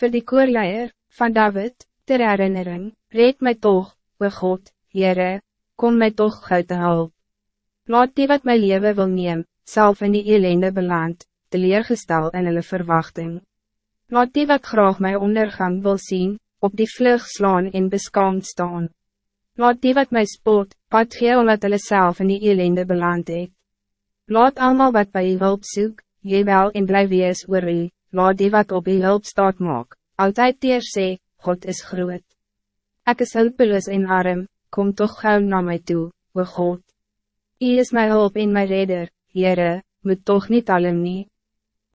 Voor die koorleier van David, ter herinnering, red mij toch, o God, Heere, kom mij toch uit te help. Laat die wat mijn leven wil neem, zelf in die ellende beland, teleergestel in hulle verwachting. Laat die wat graag mijn ondergang wil zien, op die vlug slaan en beskaamd staan. Laat die wat mij spot, pad gee omdat hulle self in die ellende beland het. Laat allemaal wat bij je hulp soek, jy wel en bly wees oor u, laat die wat op je hulp staat maak, altijd teer sê, God is groot. Ek is hulpeloos en arm, kom toch gauw naar mij toe, o God. U is mijn hulp en mijn redder, Heere, moet toch niet allem nie.